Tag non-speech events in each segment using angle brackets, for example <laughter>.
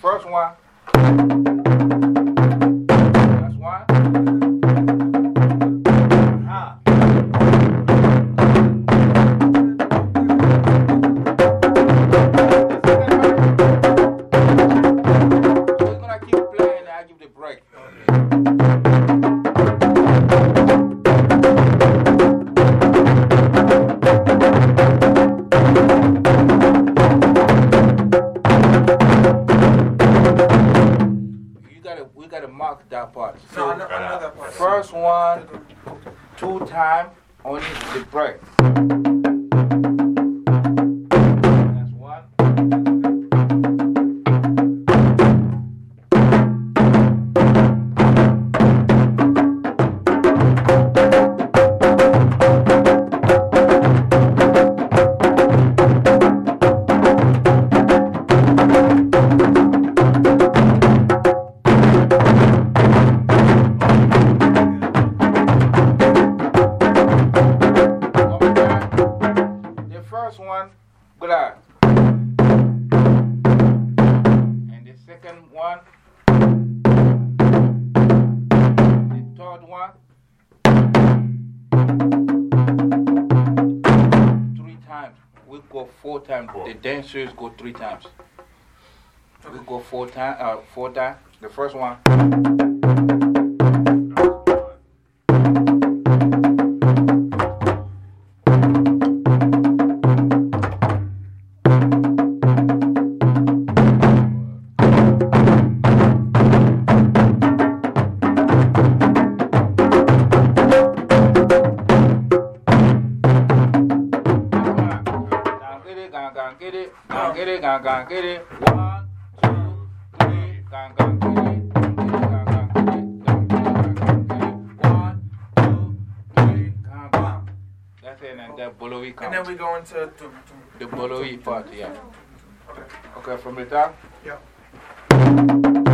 First one. That's one. Only the break. One, the third one, three times. We go four times. The dancers go three times. We go four times. Uh, four times. The first one. One, two, three, gang, gang. That's it, and Bolowi comes. And then we go into to, to, The Bolowi part, yeah. Okay. Okay, from the top? Yeah.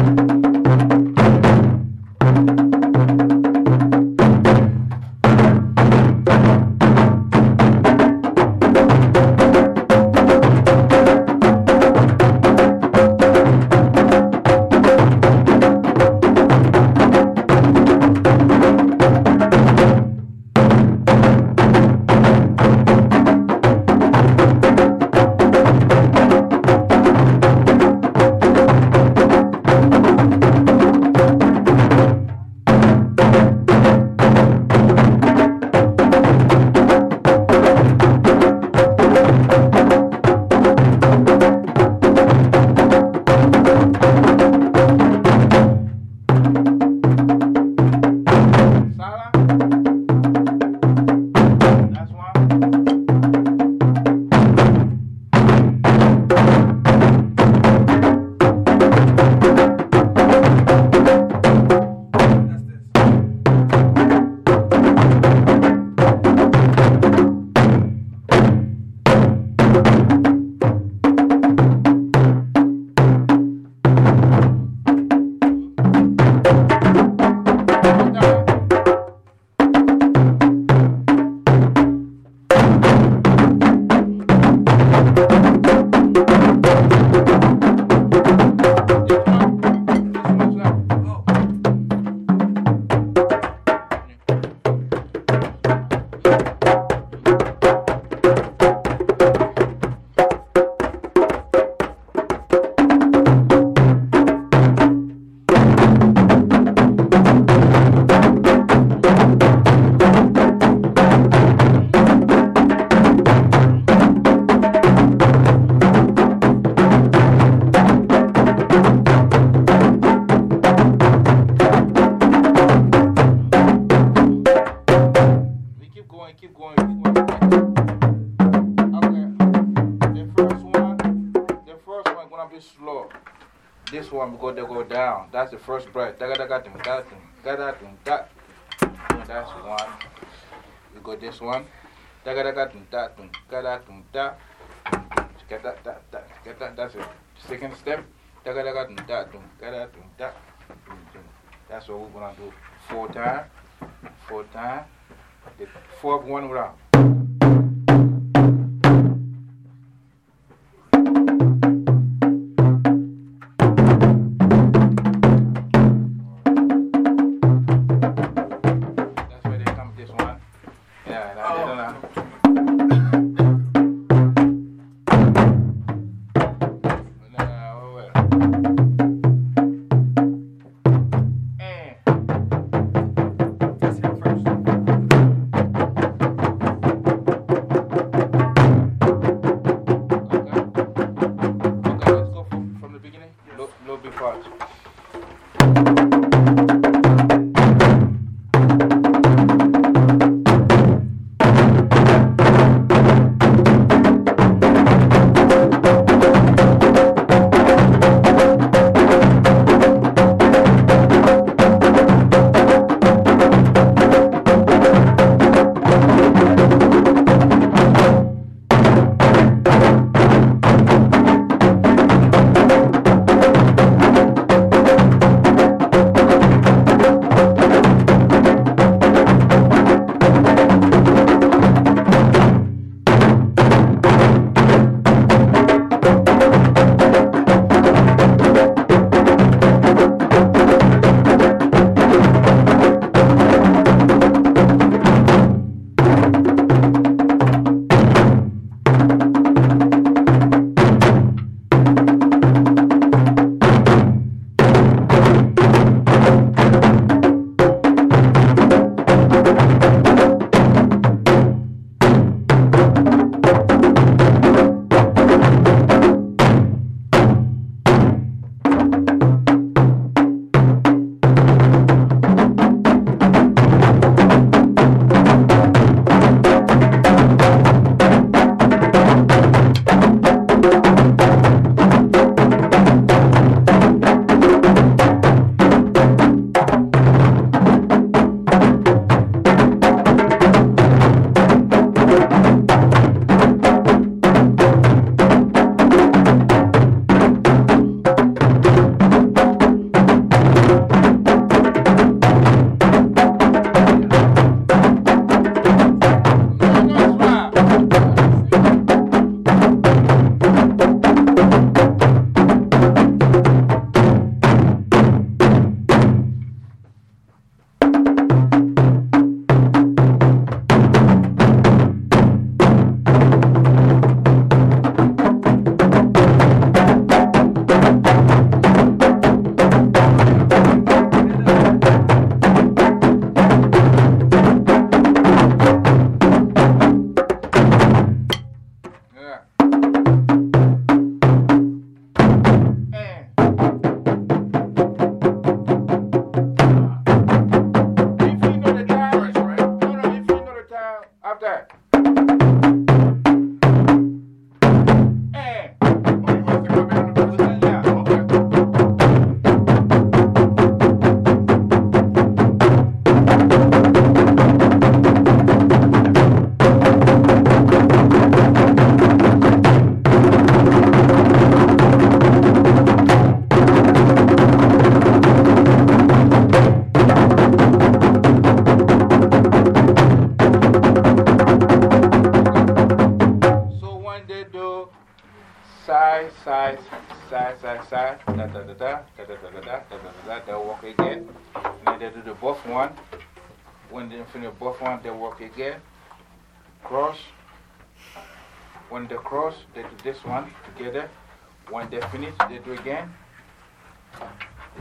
keep going, keep going, keep going. Okay. The first one, the first one gonna be slow. This one because they go down. That's the first breath. Da da da da da da da da. That's one. You go this one. Da da da da da da da da. Get that, that, that's it. Second step. Da da da da da da da da. That's what we're gonna do. Four times. Four times. The fourth one round. After. Da da da da, da da da da da, da da da they walk again. Then they do the both one. When they finish both one, they walk again. Cross. When they cross, they do this one together. When they finish, they do again.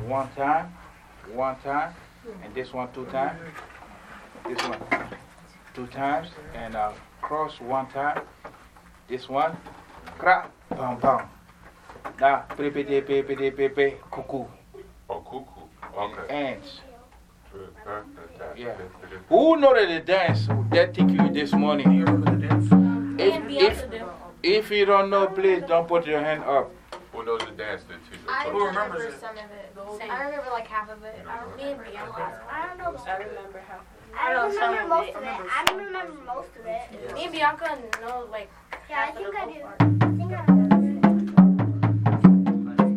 One time, one time, and this one two times. This one two times, and uh, cross one time. This one, crack, bam, bam. Now, pepe, pepe, pepe, pepe, cuckoo, Oh, cuckoo. Okay. ants. Yeah. Who know that the dance that took you this morning? You remember the dance? If, if, if you don't know, please don't put your hand up. Who knows the dance that teacher I told Who you? remember remembers some of it. Same. I remember like half of it. I Me remember and Bianca. Bianca. I don't know. I remember how. I don't know some remember most of it. I don't remember most of it. Me and Bianca know like Yeah, I half of think the I do. part. I think I remember.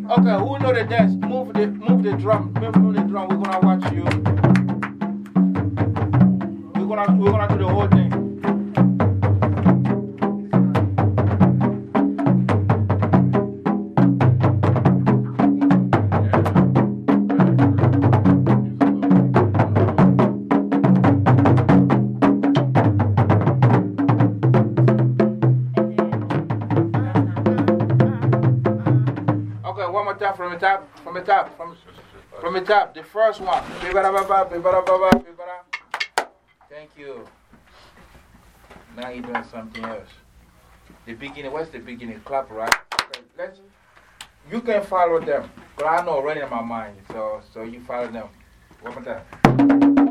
Okay, who know the dance? Move the, move the drum. Move, move the drum. We're gonna watch you. We're gonna, we're gonna do the whole thing. The top, from, from the top, the first one. Thank you. Now you're doing something else. The beginning, what's the beginning? Clap, right? Let's, you can follow them. Because I know already in my mind. So, so you follow them. One more time.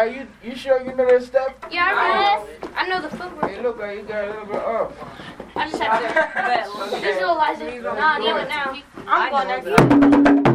Ah, you, you sure you know this stuff? Yeah, I know. I know the footwork. Hey, look, you got a little bit off. I just have to visualize <laughs> it. Nah, do it now. I'm going next.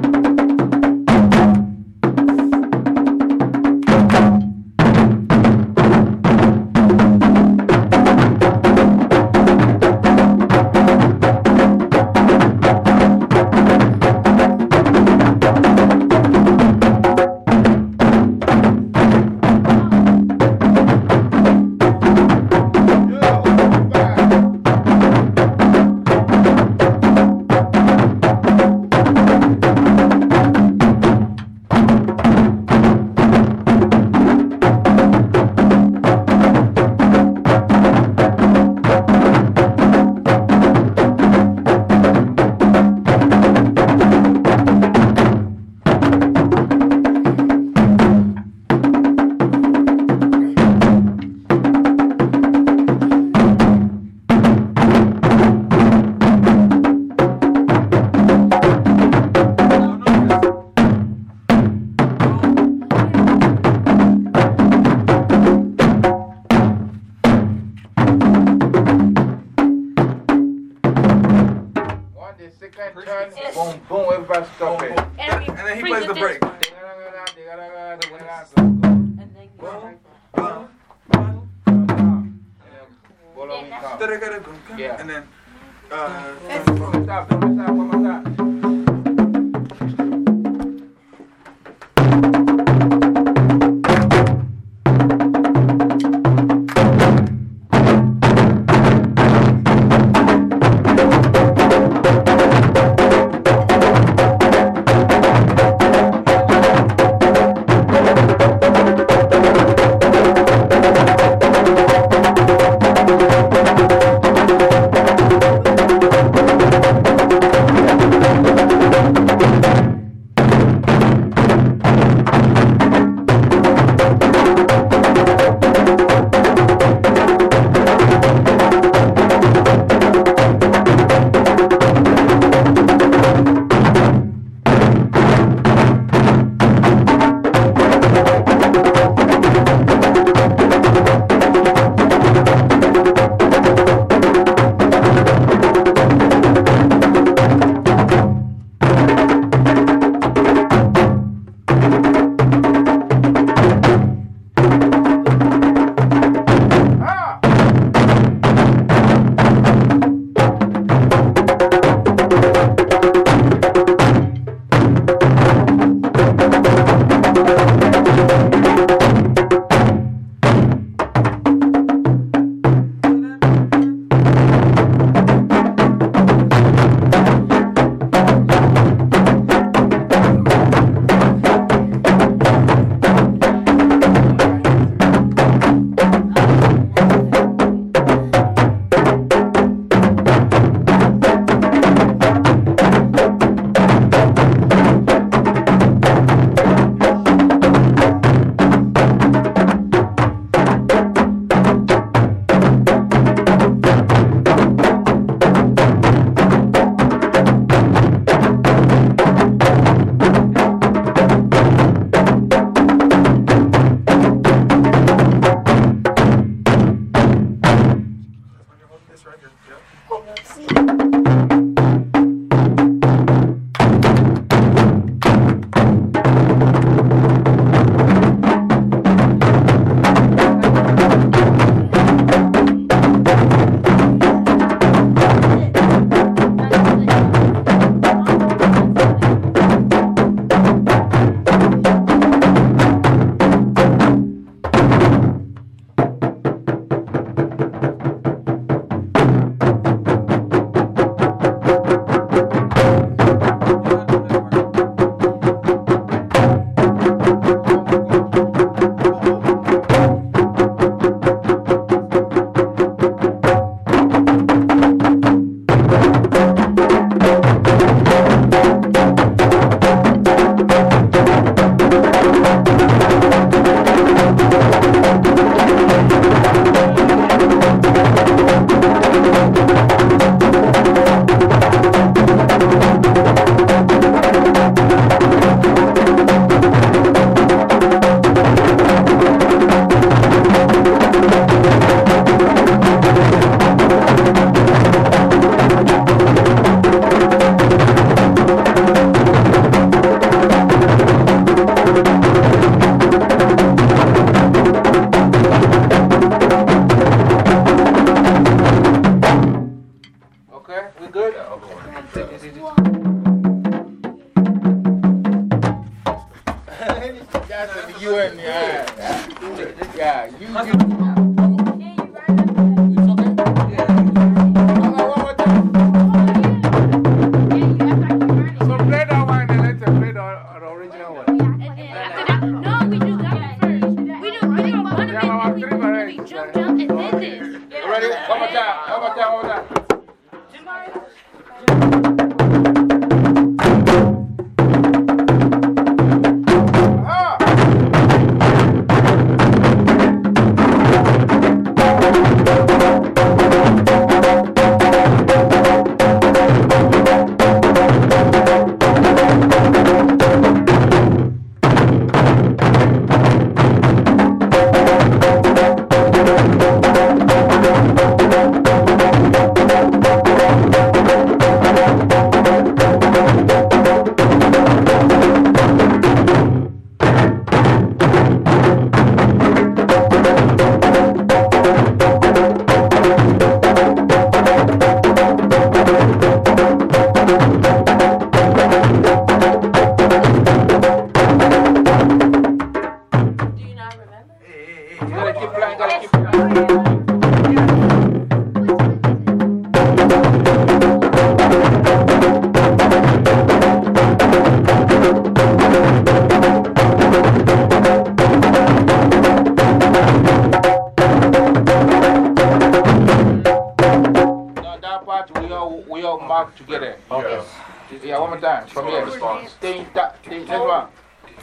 together. Okay. Yeah. yeah, one more time. From here. stay in that. Think that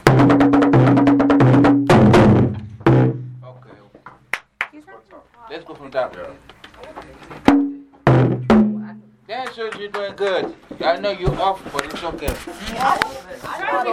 one. doing good. I know you're off, but it's okay.